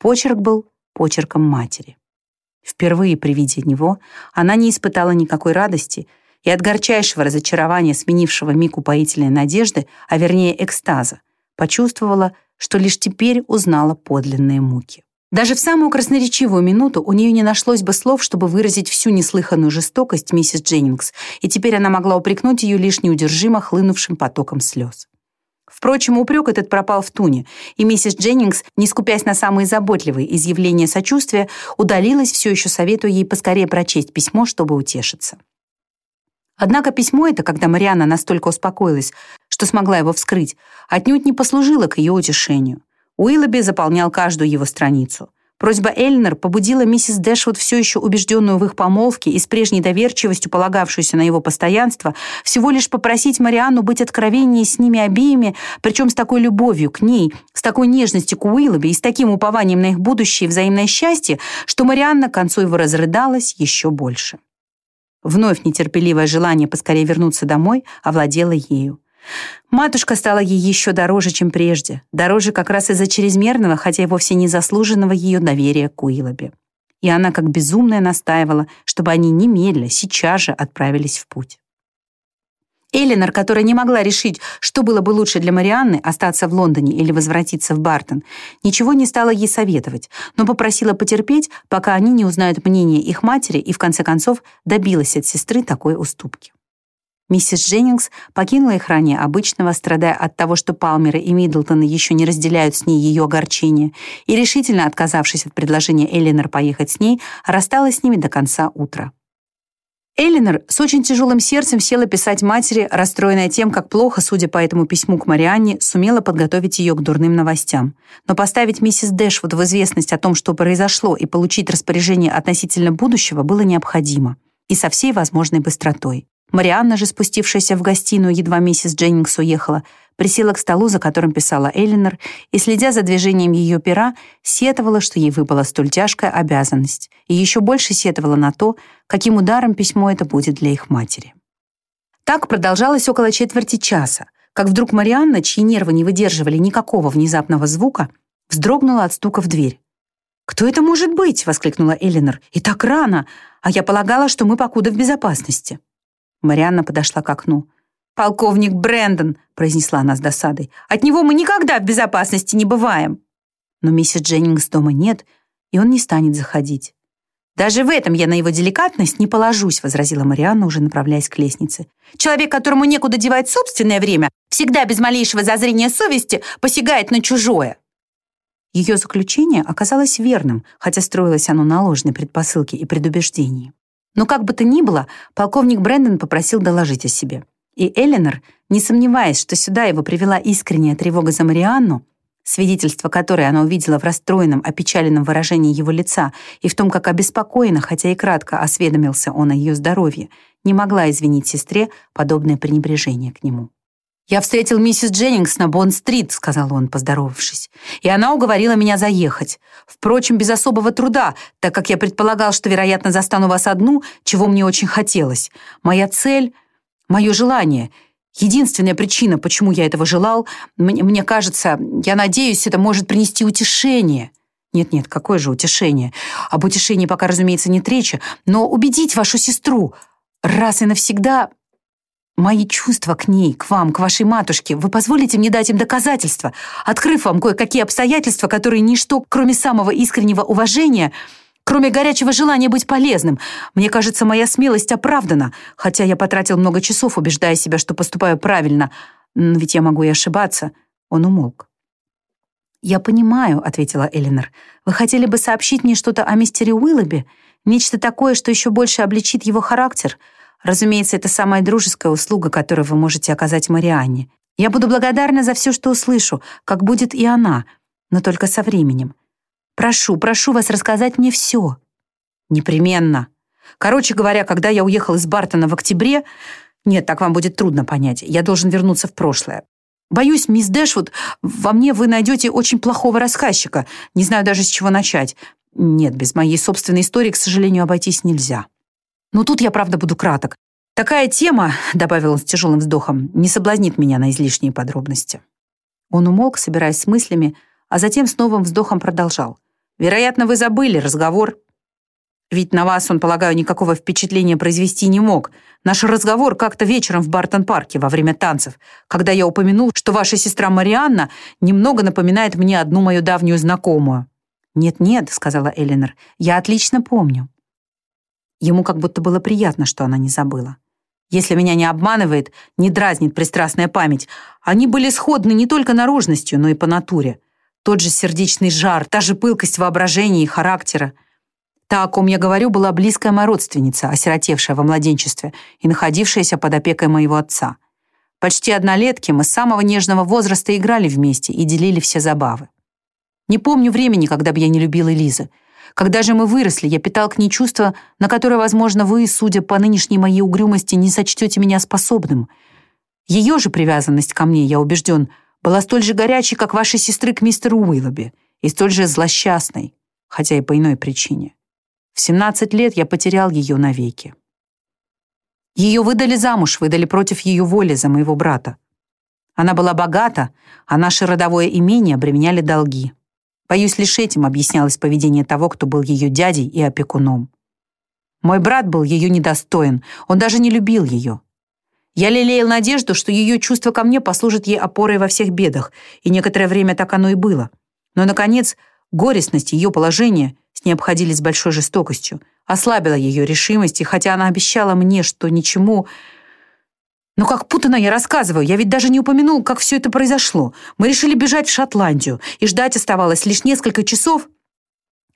Почерк был почерком матери. Впервые при виде него она не испытала никакой радости и от горчайшего разочарования, сменившего миг упоительной надежды, а вернее экстаза, почувствовала, что лишь теперь узнала подлинные муки. Даже в самую красноречивую минуту у нее не нашлось бы слов, чтобы выразить всю неслыханную жестокость миссис Дженнингс, и теперь она могла упрекнуть ее лишь неудержимо хлынувшим потоком слез. Впрочем, упрек этот пропал в туне, и миссис Дженнингс, не скупясь на самые заботливые изъявления сочувствия, удалилась, все еще советуя ей поскорее прочесть письмо, чтобы утешиться. Однако письмо это, когда Марианна настолько успокоилась, что смогла его вскрыть, отнюдь не послужило к ее утешению. Уиллоби заполнял каждую его страницу. Просьба Эльнер побудила миссис Дэшвуд, все еще убежденную в их помолвке и с прежней доверчивостью полагавшуюся на его постоянство, всего лишь попросить Марианну быть откровеннее с ними обеими, причем с такой любовью к ней, с такой нежностью к Уиллоби и с таким упованием на их будущее и взаимное счастье, что Марианна к концу его разрыдалась еще больше. Вновь нетерпеливое желание поскорее вернуться домой овладело ею. Матушка стала ей еще дороже, чем прежде, дороже как раз из-за чрезмерного, хотя и вовсе не заслуженного ее доверия к Уиллобе. И она как безумная настаивала, чтобы они немедля, сейчас же отправились в путь. Элинор, которая не могла решить, что было бы лучше для Марианны, остаться в Лондоне или возвратиться в Бартон, ничего не стала ей советовать, но попросила потерпеть, пока они не узнают мнение их матери и, в конце концов, добилась от сестры такой уступки. Миссис Дженнингс покинула их ранее обычного, страдая от того, что Палмеры и Миддлтоны еще не разделяют с ней ее огорчение, и, решительно отказавшись от предложения Эллинор поехать с ней, рассталась с ними до конца утра. Эллинор с очень тяжелым сердцем села писать матери, расстроенная тем, как плохо, судя по этому письму к Марианне, сумела подготовить ее к дурным новостям. Но поставить миссис Дэшвуд в известность о том, что произошло, и получить распоряжение относительно будущего было необходимо. И со всей возможной быстротой. Марианна же, спустившаяся в гостиную, едва миссис Дженнингс уехала, присела к столу, за которым писала Эллинор, и, следя за движением ее пера, сетовала, что ей выпала столь тяжкая обязанность, и еще больше сетовала на то, каким ударом письмо это будет для их матери. Так продолжалось около четверти часа, как вдруг Марианна, чьи нервы не выдерживали никакого внезапного звука, вздрогнула от стука в дверь. «Кто это может быть?» — воскликнула Эллинор. «И так рано! А я полагала, что мы покуда в безопасности». Марианна подошла к окну. «Полковник Брэндон», — произнесла она с досадой. «От него мы никогда в безопасности не бываем». Но миссис Дженнингс дома нет, и он не станет заходить. «Даже в этом я на его деликатность не положусь», — возразила Марианна, уже направляясь к лестнице. «Человек, которому некуда девать собственное время, всегда без малейшего зазрения совести посягает на чужое». Ее заключение оказалось верным, хотя строилось оно на ложной предпосылке и предубеждении. Но как бы то ни было, полковник Брэндон попросил доложить о себе. И Эленор, не сомневаясь, что сюда его привела искренняя тревога за Марианну, свидетельство которой она увидела в расстроенном, опечаленном выражении его лица и в том, как обеспокоенно, хотя и кратко осведомился он о ее здоровье, не могла извинить сестре подобное пренебрежение к нему. «Я встретил миссис Дженнингс на Бонн-стрит», — сказал он, поздоровавшись. «И она уговорила меня заехать. Впрочем, без особого труда, так как я предполагал, что, вероятно, застану вас одну, чего мне очень хотелось. Моя цель, мое желание — единственная причина, почему я этого желал, мне, мне кажется, я надеюсь, это может принести утешение». «Нет-нет, какое же утешение? Об утешении пока, разумеется, нет речи, но убедить вашу сестру раз и навсегда Мои чувства к ней, к вам, к вашей матушке, вы позволите мне дать им доказательства, открыв вам кое-какие обстоятельства, которые ничто, кроме самого искреннего уважения, кроме горячего желания быть полезным. Мне кажется, моя смелость оправдана, хотя я потратил много часов, убеждая себя, что поступаю правильно. Но ведь я могу и ошибаться. Он умолк. «Я понимаю», — ответила Элинор. «Вы хотели бы сообщить мне что-то о мистере Уиллоби? Нечто такое, что еще больше обличит его характер?» Разумеется, это самая дружеская услуга, которую вы можете оказать Марианне. Я буду благодарна за все, что услышу, как будет и она, но только со временем. Прошу, прошу вас рассказать мне все. Непременно. Короче говоря, когда я уехал из Бартона в октябре... Нет, так вам будет трудно понять. Я должен вернуться в прошлое. Боюсь, мисс Дэшвуд, во мне вы найдете очень плохого рассказчика. Не знаю даже, с чего начать. Нет, без моей собственной истории, к сожалению, обойтись нельзя. Но тут я, правда, буду краток. Такая тема, добавил он с тяжелым вздохом, не соблазнит меня на излишние подробности. Он умолк, собираясь с мыслями, а затем с новым вздохом продолжал. Вероятно, вы забыли разговор. Ведь на вас, он, полагаю, никакого впечатления произвести не мог. Наш разговор как-то вечером в Бартон-парке во время танцев, когда я упомянул, что ваша сестра Марианна немного напоминает мне одну мою давнюю знакомую. «Нет-нет», — сказала Эленор, — «я отлично помню». Ему как будто было приятно, что она не забыла. Если меня не обманывает, не дразнит пристрастная память, они были сходны не только наружностью, но и по натуре. Тот же сердечный жар, та же пылкость воображения и характера. Та, о ком я говорю, была близкая моя родственница, осиротевшая во младенчестве и находившаяся под опекой моего отца. Почти однолетки мы с самого нежного возраста играли вместе и делили все забавы. Не помню времени, когда бы я не любила Лизы. Когда же мы выросли, я питал к ней чувства, на которые, возможно, вы, судя по нынешней моей угрюмости, не сочтете меня способным. Ее же привязанность ко мне, я убежден, была столь же горячей, как вашей сестры к мистеру Уиллоби, и столь же злосчастной, хотя и по иной причине. В 17 лет я потерял ее навеки. Ее выдали замуж, выдали против ее воли за моего брата. Она была богата, а наше родовое имение обременяли долги. Боюсь, лишь этим объяснялось поведение того, кто был ее дядей и опекуном. Мой брат был ее недостоин, он даже не любил ее. Я лелеял надежду, что ее чувство ко мне послужит ей опорой во всех бедах, и некоторое время так оно и было. Но, наконец, горестность ее положения с ней обходились большой жестокостью, ослабила ее решимость, и хотя она обещала мне, что ничему... Но как путано я рассказываю, я ведь даже не упомянул, как все это произошло. Мы решили бежать в Шотландию, и ждать оставалось лишь несколько часов,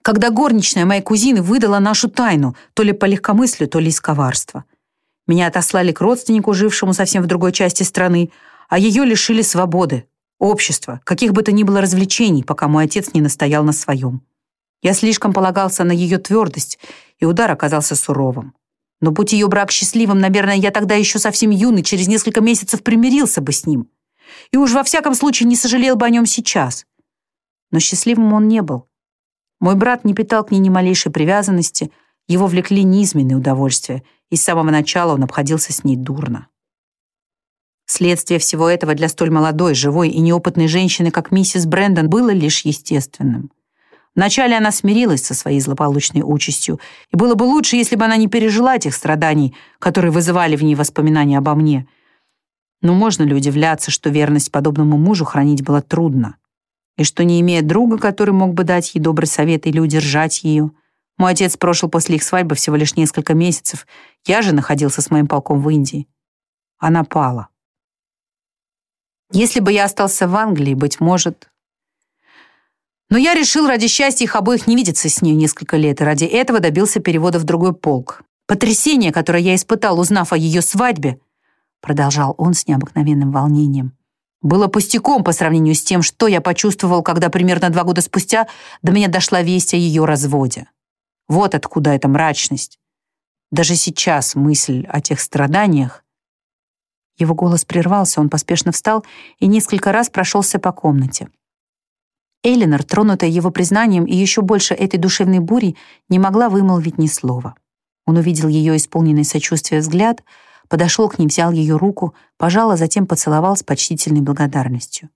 когда горничная моей кузины выдала нашу тайну, то ли по легкомыслию, то ли из коварства. Меня отослали к родственнику, жившему совсем в другой части страны, а ее лишили свободы, общества, каких бы то ни было развлечений, пока мой отец не настоял на своем. Я слишком полагался на ее твердость, и удар оказался суровым. Но будь ее брак счастливым, наверное, я тогда еще совсем юный, через несколько месяцев примирился бы с ним. И уж во всяком случае не сожалел бы о нем сейчас. Но счастливым он не был. Мой брат не питал к ней ни малейшей привязанности, его влекли низменные удовольствия, и с самого начала он обходился с ней дурно. Следствие всего этого для столь молодой, живой и неопытной женщины, как миссис Брэндон, было лишь естественным. Вначале она смирилась со своей злополучной участью, и было бы лучше, если бы она не пережила этих страданий, которые вызывали в ней воспоминания обо мне. Но можно ли удивляться, что верность подобному мужу хранить было трудно? И что, не имея друга, который мог бы дать ей добрый совет или удержать ее, мой отец прошел после их свадьбы всего лишь несколько месяцев, я же находился с моим полком в Индии. Она пала. Если бы я остался в Англии, быть может, но я решил ради счастья их обоих не видеться с ней несколько лет, и ради этого добился перевода в другой полк. Потрясение, которое я испытал, узнав о ее свадьбе, продолжал он с необыкновенным волнением, было пустяком по сравнению с тем, что я почувствовал, когда примерно два года спустя до меня дошла весть о ее разводе. Вот откуда эта мрачность. Даже сейчас мысль о тех страданиях... Его голос прервался, он поспешно встал и несколько раз прошелся по комнате. Эйлинор, тронутая его признанием и еще больше этой душевной бури, не могла вымолвить ни слова. Он увидел ее исполненный сочувствия взгляд, подошел к ней, взял ее руку, пожал, а затем поцеловал с почтительной благодарностью.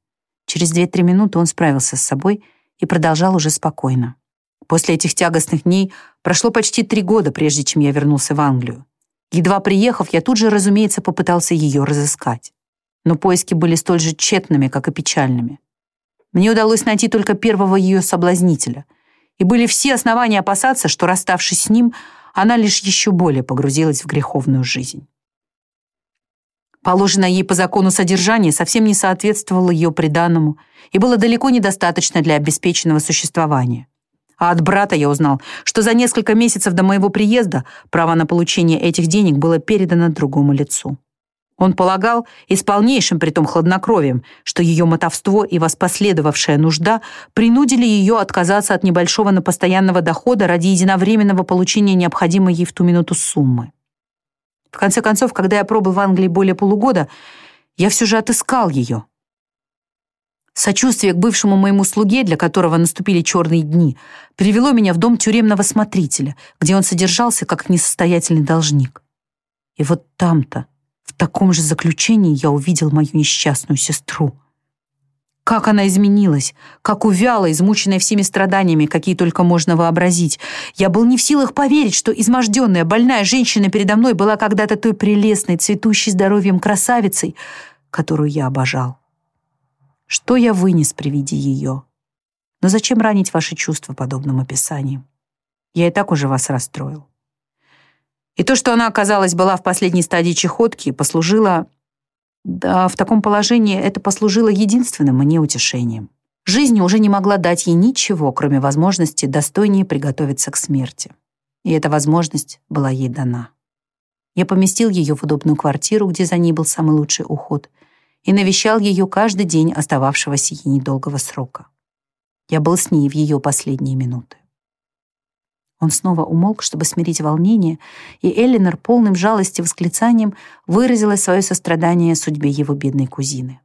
Через две-три минуты он справился с собой и продолжал уже спокойно. После этих тягостных дней прошло почти три года, прежде чем я вернулся в Англию. Едва приехав, я тут же, разумеется, попытался ее разыскать. Но поиски были столь же тщетными, как и печальными. Мне удалось найти только первого ее соблазнителя, и были все основания опасаться, что, расставшись с ним, она лишь еще более погрузилась в греховную жизнь. Положенное ей по закону содержание совсем не соответствовало ее приданному и было далеко недостаточно для обеспеченного существования. А от брата я узнал, что за несколько месяцев до моего приезда право на получение этих денег было передано другому лицу. Он полагал, и с полнейшим притом хладнокровием, что ее мотовство и воспоследовавшая нужда принудили ее отказаться от небольшого на постоянного дохода ради единовременного получения необходимой ей в ту минуту суммы. В конце концов, когда я пробыл в Англии более полугода, я все же отыскал ее. Сочувствие к бывшему моему слуге, для которого наступили черные дни, привело меня в дом тюремного смотрителя, где он содержался как несостоятельный должник. И вот там-то, в таком же заключении я увидел мою несчастную сестру. Как она изменилась, как увяла, измученная всеми страданиями, какие только можно вообразить. Я был не в силах поверить, что изможденная, больная женщина передо мной была когда-то той прелестной, цветущей здоровьем красавицей, которую я обожал. Что я вынес при виде ее? Но зачем ранить ваши чувства подобным описанием? Я и так уже вас расстроил. И то, что она, оказалось, была в последней стадии чехотки, послужило... Да, в таком положении это послужило единственным мне утешением. Жизнь уже не могла дать ей ничего, кроме возможности достойнее приготовиться к смерти. И эта возможность была ей дана. Я поместил ее в удобную квартиру, где за ней был самый лучший уход, и навещал ее каждый день остававшегося ей недолгого срока. Я был с ней в ее последние минуты. Он снова умолк, чтобы смирить волнение, и Эллинор полным жалости восклицанием выразила свое сострадание судьбе его бедной кузины.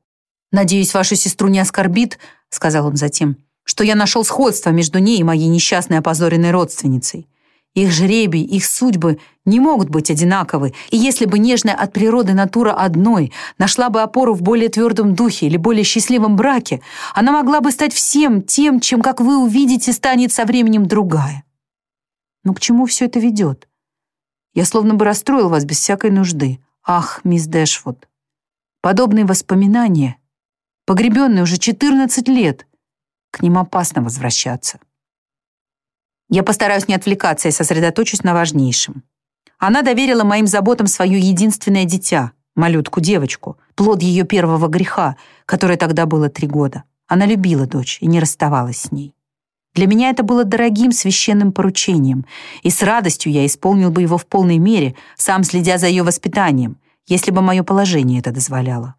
«Надеюсь, вашу сестру не оскорбит», — сказал он затем, «что я нашел сходство между ней и моей несчастной опозоренной родственницей. Их жребий, их судьбы не могут быть одинаковы, и если бы нежная от природы натура одной нашла бы опору в более твердом духе или более счастливом браке, она могла бы стать всем тем, чем, как вы увидите, станет со временем другая. Но к чему все это ведет? Я словно бы расстроил вас без всякой нужды. Ах, мисс Дэшвуд. Подобные воспоминания, погребенные уже 14 лет, к ним опасно возвращаться. Я постараюсь не отвлекаться и сосредоточусь на важнейшем. Она доверила моим заботам свое единственное дитя, малютку-девочку, плод ее первого греха, которой тогда было три года. Она любила дочь и не расставалась с ней. Для меня это было дорогим священным поручением, и с радостью я исполнил бы его в полной мере, сам следя за ее воспитанием, если бы мое положение это дозволяло.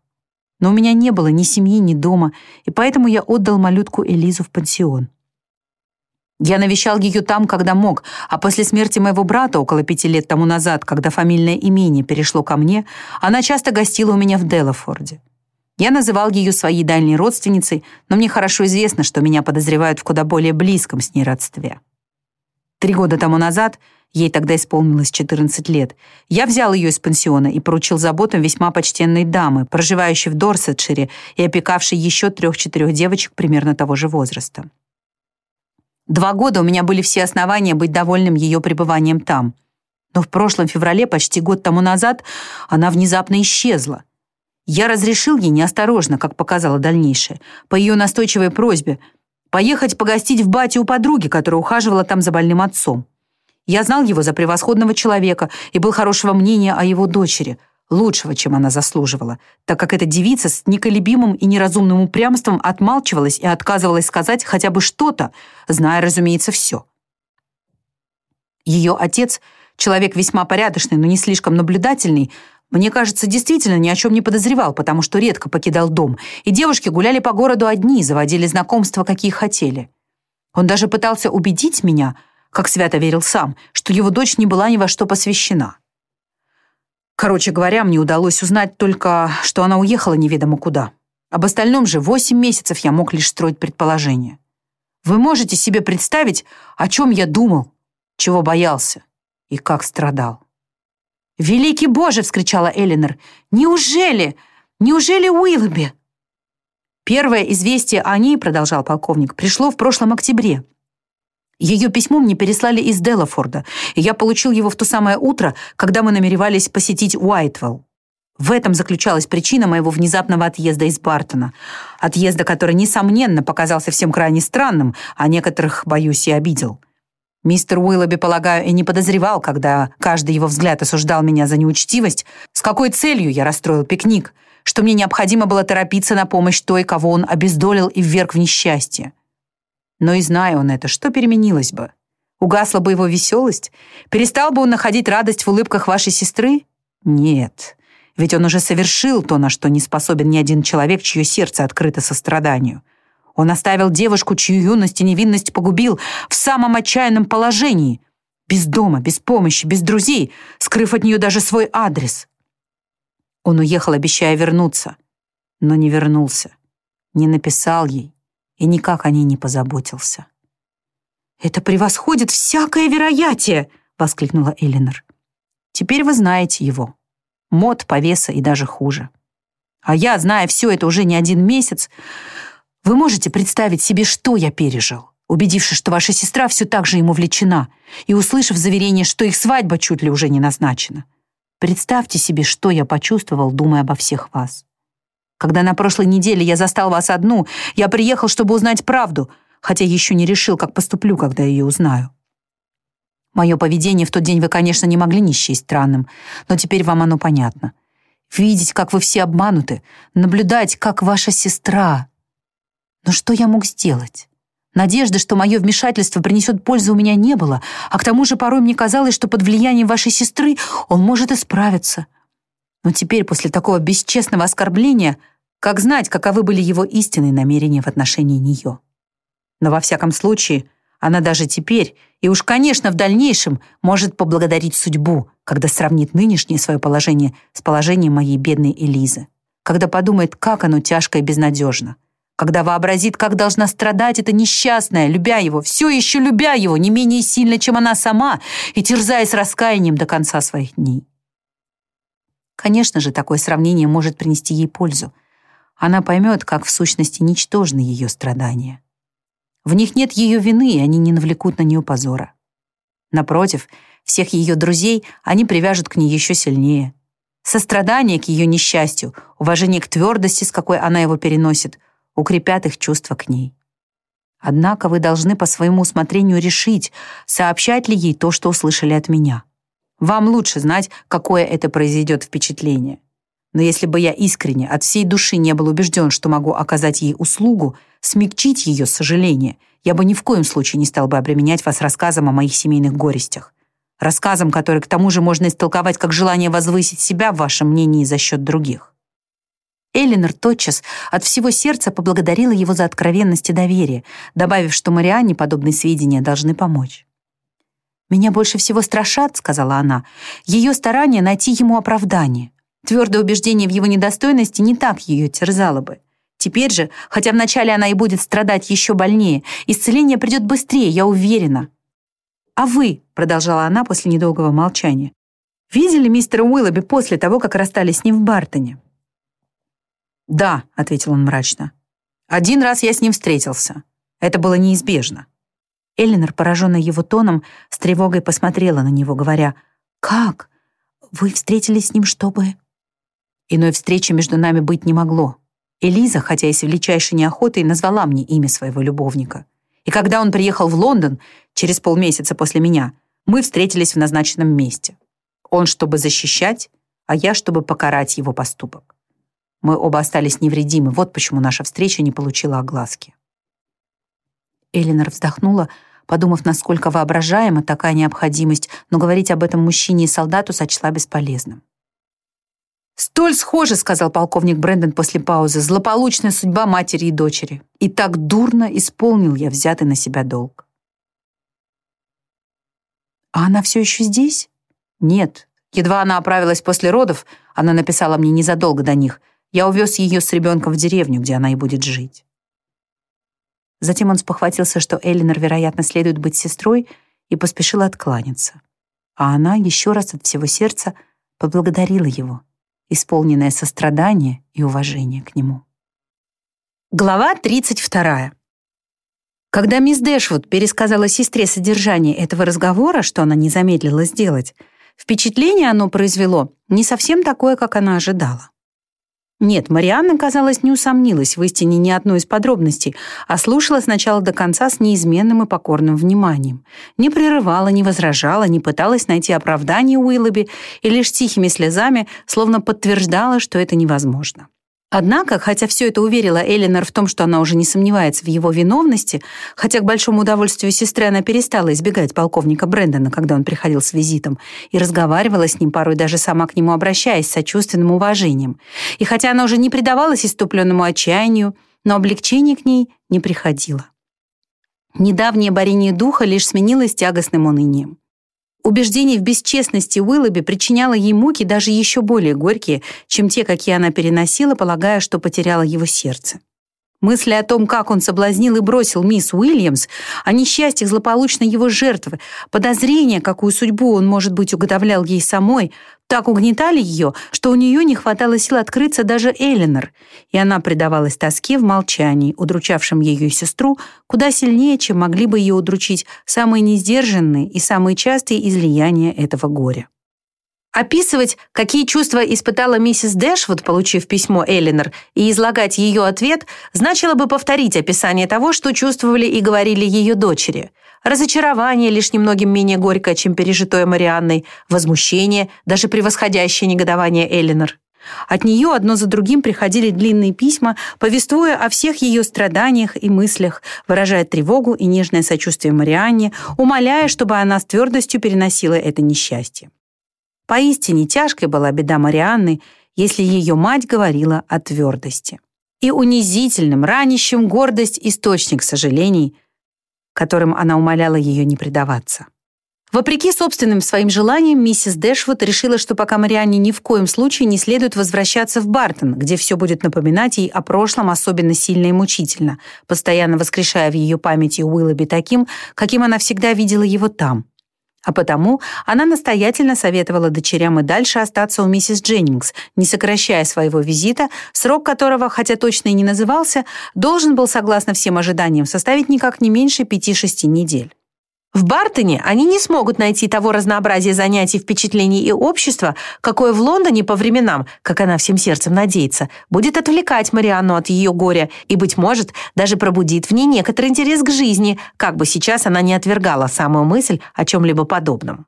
Но у меня не было ни семьи, ни дома, и поэтому я отдал малютку Элизу в пансион. Я навещал ее там, когда мог, а после смерти моего брата около пяти лет тому назад, когда фамильное имение перешло ко мне, она часто гостила у меня в Делафорде. Я называл ее своей дальней родственницей, но мне хорошо известно, что меня подозревают в куда более близком с ней родстве. Три года тому назад, ей тогда исполнилось 14 лет, я взял ее из пансиона и поручил заботам весьма почтенной дамы, проживающей в Дорсетшире и опекавшей еще трех-четырех девочек примерно того же возраста. Два года у меня были все основания быть довольным ее пребыванием там. Но в прошлом феврале, почти год тому назад, она внезапно исчезла. Я разрешил ей неосторожно, как показало дальнейшее, по ее настойчивой просьбе, поехать погостить в бате у подруги, которая ухаживала там за больным отцом. Я знал его за превосходного человека и был хорошего мнения о его дочери, лучшего, чем она заслуживала, так как эта девица с неколебимым и неразумным упрямством отмалчивалась и отказывалась сказать хотя бы что-то, зная, разумеется, все. Ее отец, человек весьма порядочный, но не слишком наблюдательный, мне кажется, действительно ни о чем не подозревал, потому что редко покидал дом, и девушки гуляли по городу одни, заводили знакомства, какие хотели. Он даже пытался убедить меня, как свято верил сам, что его дочь не была ни во что посвящена. Короче говоря, мне удалось узнать только, что она уехала неведомо куда. Об остальном же восемь месяцев я мог лишь строить предположения. Вы можете себе представить, о чем я думал, чего боялся и как страдал. «Великий Боже!» — вскричала Элинор. «Неужели? Неужели Уиллоби?» «Первое известие о ней, — продолжал полковник, — пришло в прошлом октябре. Ее письмо мне переслали из Делафорда, и я получил его в то самое утро, когда мы намеревались посетить Уайтвелл. В этом заключалась причина моего внезапного отъезда из Бартона. Отъезда, который, несомненно, показался всем крайне странным, а некоторых, боюсь, и обидел. Мистер Уиллоби, полагаю, и не подозревал, когда каждый его взгляд осуждал меня за неучтивость, с какой целью я расстроил пикник, что мне необходимо было торопиться на помощь той, кого он обездолил и вверг в несчастье. Но и зная он это, что переменилось бы? Угасла бы его веселость? Перестал бы он находить радость в улыбках вашей сестры? Нет, ведь он уже совершил то, на что не способен ни один человек, чье сердце открыто состраданию — он оставил девушку, чью юность и невинность погубил, в самом отчаянном положении. Без дома, без помощи, без друзей, скрыв от нее даже свой адрес. Он уехал, обещая вернуться, но не вернулся, не написал ей и никак о ней не позаботился. «Это превосходит всякое вероятие!» — воскликнула Элинор. «Теперь вы знаете его. Мод, повеса и даже хуже. А я, зная все это уже не один месяц, Вы можете представить себе, что я пережил, убедившись, что ваша сестра все так же ему влечена, и услышав заверение, что их свадьба чуть ли уже не назначена. Представьте себе, что я почувствовал, думая обо всех вас. Когда на прошлой неделе я застал вас одну, я приехал, чтобы узнать правду, хотя еще не решил, как поступлю, когда ее узнаю. Мое поведение в тот день вы, конечно, не могли не счесть странным, но теперь вам оно понятно. Видеть, как вы все обмануты, наблюдать, как ваша сестра. Но что я мог сделать? Надежды, что мое вмешательство принесет пользу, у меня не было, а к тому же порой мне казалось, что под влиянием вашей сестры он может исправиться. Но теперь, после такого бесчестного оскорбления, как знать, каковы были его истинные намерения в отношении нее? Но во всяком случае, она даже теперь, и уж, конечно, в дальнейшем, может поблагодарить судьбу, когда сравнит нынешнее свое положение с положением моей бедной Элизы, когда подумает, как оно тяжко и безнадежно, когда вообразит, как должна страдать эта несчастная, любя его, все еще любя его, не менее сильно, чем она сама, и терзаясь раскаянием до конца своих дней. Конечно же, такое сравнение может принести ей пользу. Она поймет, как в сущности ничтожны ее страдания. В них нет ее вины, и они не навлекут на нее позора. Напротив, всех ее друзей они привяжут к ней еще сильнее. Сострадание к ее несчастью, уважение к твердости, с какой она его переносит, укрепят их чувства к ней. Однако вы должны по своему усмотрению решить, сообщать ли ей то, что услышали от меня. Вам лучше знать, какое это произведет впечатление. Но если бы я искренне, от всей души не был убежден, что могу оказать ей услугу, смягчить ее сожаление, я бы ни в коем случае не стал бы обременять вас рассказом о моих семейных горестях. Рассказом, который к тому же можно истолковать как желание возвысить себя в вашем мнении за счет других. Эллинор тотчас от всего сердца поблагодарила его за откровенность и доверие, добавив, что Марианне подобные сведения должны помочь. «Меня больше всего страшат», — сказала она, — «ее старания найти ему оправдание. Твердое убеждение в его недостойности не так ее терзало бы. Теперь же, хотя вначале она и будет страдать еще больнее, исцеление придет быстрее, я уверена. «А вы», — продолжала она после недолгого молчания, «видели мистера Уиллоби после того, как расстались с ним в Бартоне?» «Да», — ответил он мрачно. «Один раз я с ним встретился. Это было неизбежно». Эллинор, пораженная его тоном, с тревогой посмотрела на него, говоря, «Как? Вы встретились с ним, чтобы...» Иной встречи между нами быть не могло. Элиза, хотя и с величайшей неохотой, назвала мне имя своего любовника. И когда он приехал в Лондон, через полмесяца после меня, мы встретились в назначенном месте. Он, чтобы защищать, а я, чтобы покарать его поступок. Мы оба остались невредимы, вот почему наша встреча не получила огласки. Элинор вздохнула, подумав, насколько воображаема такая необходимость, но говорить об этом мужчине и солдату сочла бесполезным. «Столь схоже, — сказал полковник Брэндон после паузы, — злополучная судьба матери и дочери. И так дурно исполнил я взятый на себя долг». «А она все еще здесь?» «Нет. Едва она оправилась после родов, она написала мне незадолго до них. Я увез ее с ребенком в деревню, где она и будет жить». Затем он спохватился, что Эллинор, вероятно, следует быть сестрой, и поспешил откланяться. А она еще раз от всего сердца поблагодарила его исполненное сострадание и уважение к нему. Глава 32. Когда мисс Дэшвуд пересказала сестре содержание этого разговора, что она не замедлила сделать, впечатление оно произвело не совсем такое, как она ожидала. Нет, Марианна, казалось, не усомнилась в истине ни одной из подробностей, а слушала сначала до конца с неизменным и покорным вниманием. Не прерывала, не возражала, не пыталась найти оправдание Уиллоби и лишь тихими слезами словно подтверждала, что это невозможно. Однако, хотя все это уверило Элинор в том, что она уже не сомневается в его виновности, хотя к большому удовольствию сестры она перестала избегать полковника Брэндона, когда он приходил с визитом, и разговаривала с ним, порой даже сама к нему обращаясь с сочувственным уважением. И хотя она уже не предавалась иступленному отчаянию, но облегчение к ней не приходило. Недавнее борение духа лишь сменилось тягостным унынием. Убеждение в бесчестности Уиллоби причиняло ей муки даже еще более горькие, чем те, какие она переносила, полагая, что потеряла его сердце. Мысли о том, как он соблазнил и бросил мисс Уильямс, о несчастьях злополучной его жертвы, подозрения, какую судьбу он, может быть, уготовлял ей самой, так угнетали ее, что у нее не хватало сил открыться даже Эленор, и она предавалась тоске в молчании, удручавшем ее сестру куда сильнее, чем могли бы ее удручить самые несдержанные и самые частые излияния этого горя. Описывать, какие чувства испытала миссис Дэшвуд, получив письмо Эллинор, и излагать ее ответ, значило бы повторить описание того, что чувствовали и говорили ее дочери. Разочарование, лишь немногим менее горькое, чем пережитое Марианной, возмущение, даже превосходящее негодование Эллинор. От нее одно за другим приходили длинные письма, повествуя о всех ее страданиях и мыслях, выражая тревогу и нежное сочувствие Марианне, умоляя, чтобы она с твердостью переносила это несчастье. Поистине тяжкой была беда Марианны, если ее мать говорила о твердости. И унизительным, ранящим гордость источник сожалений, которым она умоляла ее не предаваться. Вопреки собственным своим желаниям, миссис Дэшвуд решила, что пока Марианне ни в коем случае не следует возвращаться в Бартон, где все будет напоминать ей о прошлом особенно сильно и мучительно, постоянно воскрешая в ее памяти Уиллоби таким, каким она всегда видела его там. А потому она настоятельно советовала дочерям и дальше остаться у миссис Дженнингс, не сокращая своего визита, срок которого, хотя точно и не назывался, должен был, согласно всем ожиданиям, составить никак не меньше 5-6 недель. В Бартоне они не смогут найти того разнообразия занятий, впечатлений и общества, какое в Лондоне по временам, как она всем сердцем надеется, будет отвлекать Марианну от ее горя и, быть может, даже пробудит в ней некоторый интерес к жизни, как бы сейчас она не отвергала самую мысль о чем-либо подобном.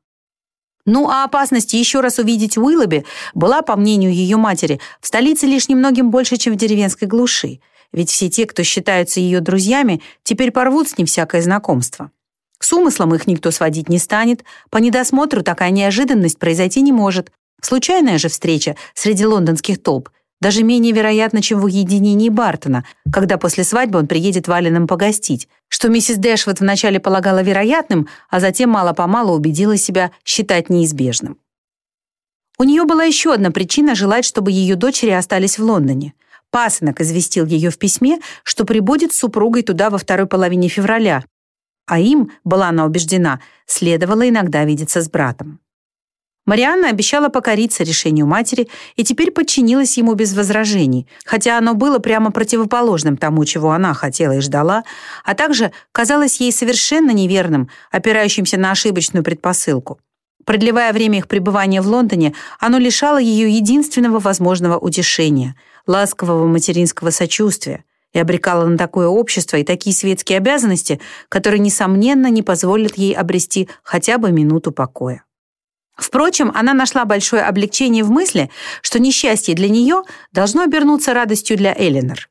Ну а опасность еще раз увидеть Уиллоби была, по мнению ее матери, в столице лишь немногим больше, чем в деревенской глуши, ведь все те, кто считаются ее друзьями, теперь порвут с ним всякое знакомство. С умыслом их никто сводить не станет, по недосмотру такая неожиданность произойти не может. Случайная же встреча среди лондонских толп даже менее вероятно, чем в уединении Бартона, когда после свадьбы он приедет Валином погостить, что миссис Дэшвуд вначале полагала вероятным, а затем мало-помалу убедила себя считать неизбежным. У нее была еще одна причина желать, чтобы ее дочери остались в Лондоне. Пасынок известил ее в письме, что прибудет с супругой туда во второй половине февраля, а им, была она убеждена, следовало иногда видеться с братом. Марианна обещала покориться решению матери и теперь подчинилась ему без возражений, хотя оно было прямо противоположным тому, чего она хотела и ждала, а также казалось ей совершенно неверным, опирающимся на ошибочную предпосылку. Продлевая время их пребывания в Лондоне, оно лишало ее единственного возможного утешения — ласкового материнского сочувствия — и обрекала на такое общество и такие светские обязанности, которые, несомненно, не позволят ей обрести хотя бы минуту покоя. Впрочем, она нашла большое облегчение в мысли, что несчастье для нее должно обернуться радостью для Эленор.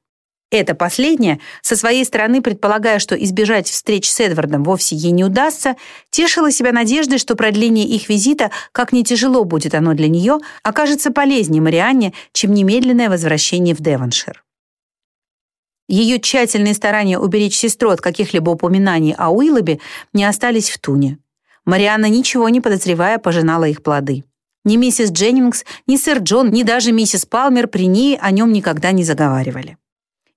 Это последнее, со своей стороны предполагая, что избежать встреч с Эдвардом вовсе ей не удастся, тешила себя надеждой, что продление их визита, как ни тяжело будет оно для нее, окажется полезнее Марианне, чем немедленное возвращение в Девоншир. Ее тщательные старания уберечь сестру от каких-либо упоминаний о Уиллобе не остались в туне. Марианна, ничего не подозревая, пожинала их плоды. Ни миссис Дженнингс, ни сэр Джон, ни даже миссис Палмер при ней о нем никогда не заговаривали.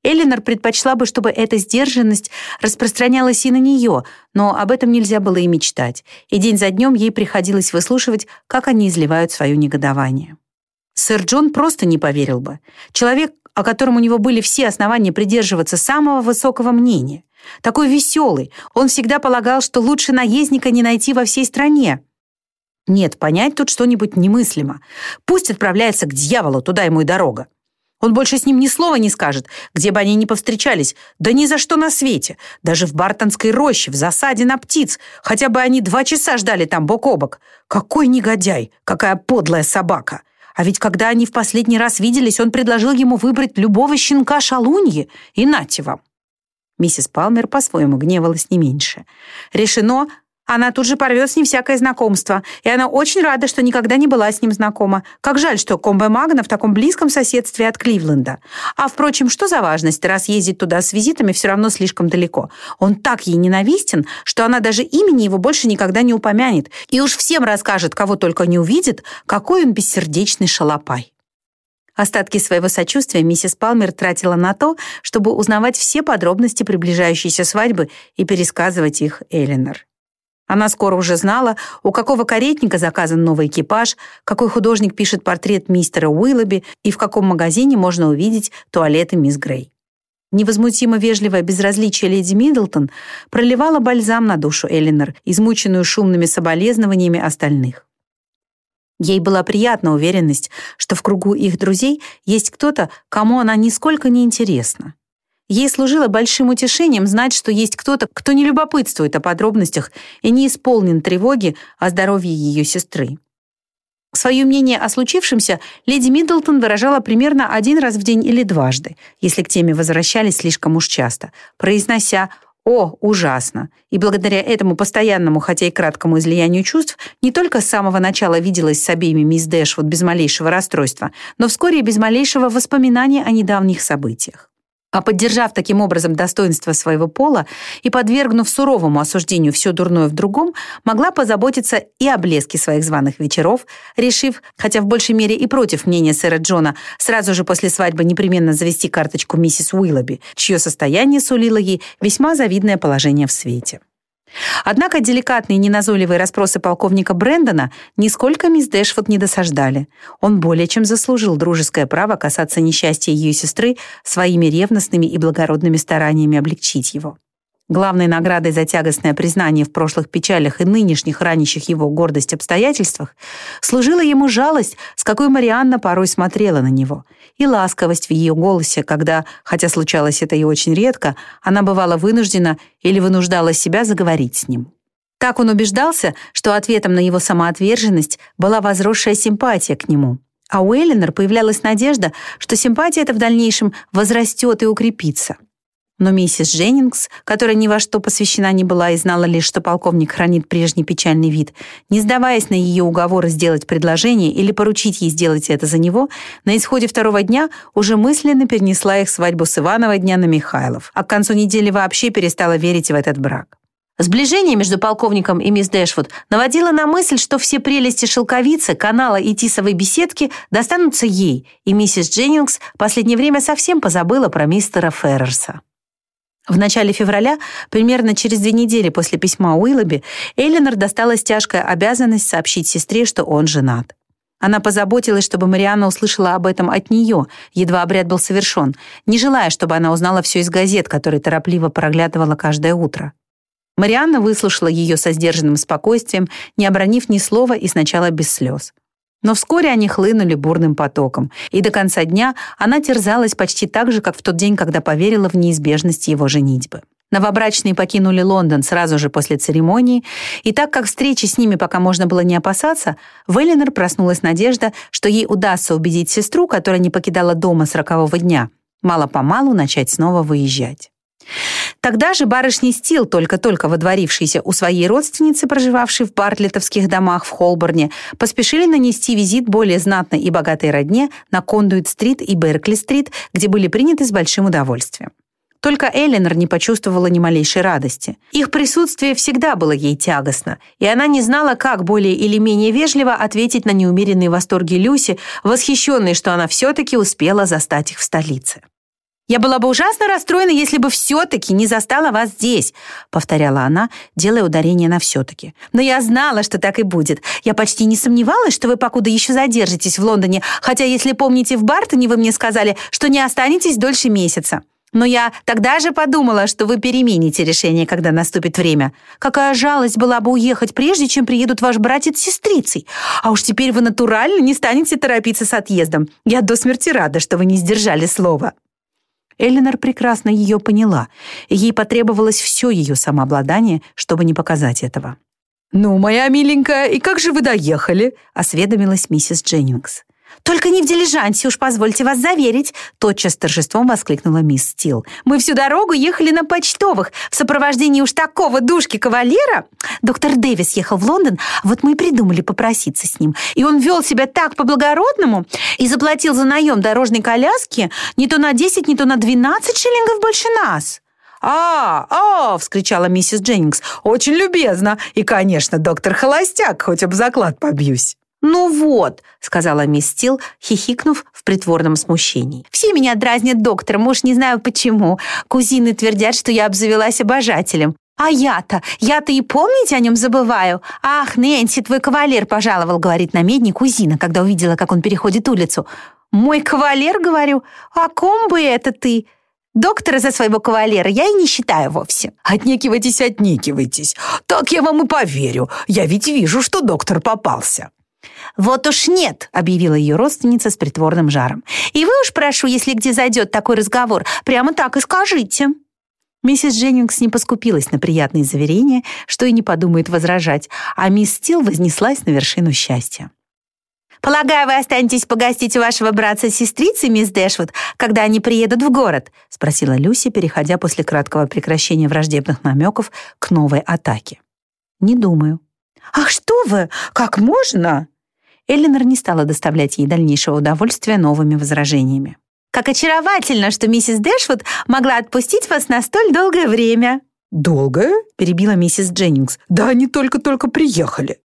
Эллинор предпочла бы, чтобы эта сдержанность распространялась и на нее, но об этом нельзя было и мечтать, и день за днем ей приходилось выслушивать, как они изливают свое негодование. Сэр Джон просто не поверил бы. Человек, о котором у него были все основания придерживаться самого высокого мнения. Такой веселый, он всегда полагал, что лучше наездника не найти во всей стране. Нет, понять тут что-нибудь немыслимо. Пусть отправляется к дьяволу, туда ему и дорога. Он больше с ним ни слова не скажет, где бы они ни повстречались. Да ни за что на свете. Даже в Бартонской роще, в засаде на птиц. Хотя бы они два часа ждали там бок о бок. Какой негодяй, какая подлая собака. А ведь когда они в последний раз виделись, он предложил ему выбрать любого щенка шалуньи и нате вам. Миссис Палмер по-своему гневалась не меньше. Решено, она тут же порвет с ним всякое знакомство, и она очень рада, что никогда не была с ним знакома. Как жаль, что Комбе Магна в таком близком соседстве от Кливленда. А, впрочем, что за важность, раз ездить туда с визитами все равно слишком далеко. Он так ей ненавистен, что она даже имени его больше никогда не упомянет, и уж всем расскажет, кого только не увидит, какой он бессердечный шалопай. Остатки своего сочувствия миссис Палмер тратила на то, чтобы узнавать все подробности приближающейся свадьбы и пересказывать их Эленор. Она скоро уже знала, у какого каретника заказан новый экипаж, какой художник пишет портрет мистера Уиллоби и в каком магазине можно увидеть туалеты мисс Грей. Невозмутимо вежливое безразличие леди Миддлтон проливало бальзам на душу Эллинор, измученную шумными соболезнованиями остальных. Ей была приятна уверенность, что в кругу их друзей есть кто-то, кому она нисколько не интересна. Ей служило большим утешением знать, что есть кто-то, кто не любопытствует о подробностях и не исполнен тревоги о здоровье ее сестры. Свое мнение о случившемся леди Миддлтон выражала примерно один раз в день или дважды, если к теме возвращались слишком уж часто, произнося «О, ужасно!» И благодаря этому постоянному, хотя и краткому излиянию чувств, не только с самого начала виделась с обеими мисс Дэшвуд без малейшего расстройства, но вскоре без малейшего воспоминания о недавних событиях. А поддержав таким образом достоинство своего пола и подвергнув суровому осуждению все дурное в другом, могла позаботиться и о блеске своих званых вечеров, решив, хотя в большей мере и против мнения сэра Джона, сразу же после свадьбы непременно завести карточку миссис Уиллоби, чье состояние сулило ей весьма завидное положение в свете. Однако деликатные неназойливые расспросы полковника Брэндона нисколько мисс Дэшфуд не досаждали. Он более чем заслужил дружеское право касаться несчастья ее сестры своими ревностными и благородными стараниями облегчить его. Главной наградой за тягостное признание в прошлых печалях и нынешних ранящих его гордость обстоятельствах служила ему жалость, с какой Марианна порой смотрела на него, и ласковость в ее голосе, когда, хотя случалось это и очень редко, она бывала вынуждена или вынуждала себя заговорить с ним. Так он убеждался, что ответом на его самоотверженность была возросшая симпатия к нему. А у Эллинор появлялась надежда, что симпатия эта в дальнейшем возрастет и укрепится. Но миссис Дженнингс, которая ни во что посвящена не была и знала лишь, что полковник хранит прежний печальный вид, не сдаваясь на ее уговоры сделать предложение или поручить ей сделать это за него, на исходе второго дня уже мысленно перенесла их свадьбу с Иванова дня на Михайлов, а к концу недели вообще перестала верить в этот брак. Сближение между полковником и мисс Дэшвуд наводило на мысль, что все прелести шелковицы, канала и тисовой беседки достанутся ей, и миссис Дженнингс в последнее время совсем позабыла про мистера Феррерса. В начале февраля, примерно через две недели после письма Уиллоби, Эллинор досталась тяжкая обязанность сообщить сестре, что он женат. Она позаботилась, чтобы Марианна услышала об этом от нее, едва обряд был совершен, не желая, чтобы она узнала все из газет, которые торопливо проглядывала каждое утро. Марианна выслушала ее со сдержанным спокойствием, не обронив ни слова и сначала без слез. Но вскоре они хлынули бурным потоком, и до конца дня она терзалась почти так же, как в тот день, когда поверила в неизбежность его женитьбы. Новобрачные покинули Лондон сразу же после церемонии, и так как встречи с ними пока можно было не опасаться, в Эллинор проснулась надежда, что ей удастся убедить сестру, которая не покидала дома с рокового дня, мало-помалу начать снова выезжать. Тогда же барышни Стил, только-только водворившиеся у своей родственницы, проживавшей в Бартлетовских домах в Холборне, поспешили нанести визит более знатной и богатой родне на Кондуит-стрит и Беркли-стрит, где были приняты с большим удовольствием. Только Эленор не почувствовала ни малейшей радости. Их присутствие всегда было ей тягостно, и она не знала, как более или менее вежливо ответить на неумеренные восторги Люси, восхищенной, что она все-таки успела застать их в столице. «Я была бы ужасно расстроена, если бы все-таки не застала вас здесь», повторяла она, делая ударение на «все-таки». «Но я знала, что так и будет. Я почти не сомневалась, что вы покуда еще задержитесь в Лондоне, хотя, если помните, в Бартоне вы мне сказали, что не останетесь дольше месяца. Но я тогда же подумала, что вы перемените решение, когда наступит время. Какая жалость была бы уехать, прежде чем приедут ваш братец с сестрицей. А уж теперь вы натурально не станете торопиться с отъездом. Я до смерти рада, что вы не сдержали слова». Эллинор прекрасно ее поняла, ей потребовалось все ее самообладание, чтобы не показать этого. «Ну, моя миленькая, и как же вы доехали?» — осведомилась миссис Дженнингс. «Только не в дилижансе, уж позвольте вас заверить», тотчас торжеством воскликнула мисс Стил. «Мы всю дорогу ехали на почтовых в сопровождении уж такого душки-кавалера. Доктор Дэвис ехал в Лондон, вот мы и придумали попроситься с ним. И он вел себя так по-благородному и заплатил за наем дорожной коляски не то на 10, не то на 12 шиллингов больше нас». «А, а!» — вскричала миссис Дженнингс. «Очень любезно. И, конечно, доктор Холостяк, хоть об заклад побьюсь». «Ну вот», — сказала мисс Стил, хихикнув в притворном смущении. «Все меня дразнят доктором, уж не знаю почему. Кузины твердят, что я обзавелась обожателем. А я-то, я-то и помнить о нем забываю. Ах, Нэнси, твой кавалер пожаловал, говорит на медне кузина, когда увидела, как он переходит улицу. Мой кавалер, говорю, о ком бы это ты? Доктора за своего кавалера я и не считаю вовсе. Отнекивайтесь, отнекивайтесь. Так я вам и поверю. Я ведь вижу, что доктор попался. «Вот уж нет», — объявила ее родственница с притворным жаром. «И вы уж, прошу, если где зайдет такой разговор, прямо так и скажите». Миссис Дженнингс не поскупилась на приятные заверения, что и не подумает возражать, а мисс Стил вознеслась на вершину счастья. «Полагаю, вы останетесь погостить у вашего братца-сестрицы, мисс Дэшвуд, когда они приедут в город?» — спросила Люси, переходя после краткого прекращения враждебных намеков к новой атаке. «Не думаю». «Ах, что вы! Как можно?» Эллинор не стала доставлять ей дальнейшего удовольствия новыми возражениями. Как очаровательно, что миссис Дэшвуд могла отпустить вас на столь долгое время». «Долгое?» — перебила миссис Дженнингс. «Да они только-только приехали».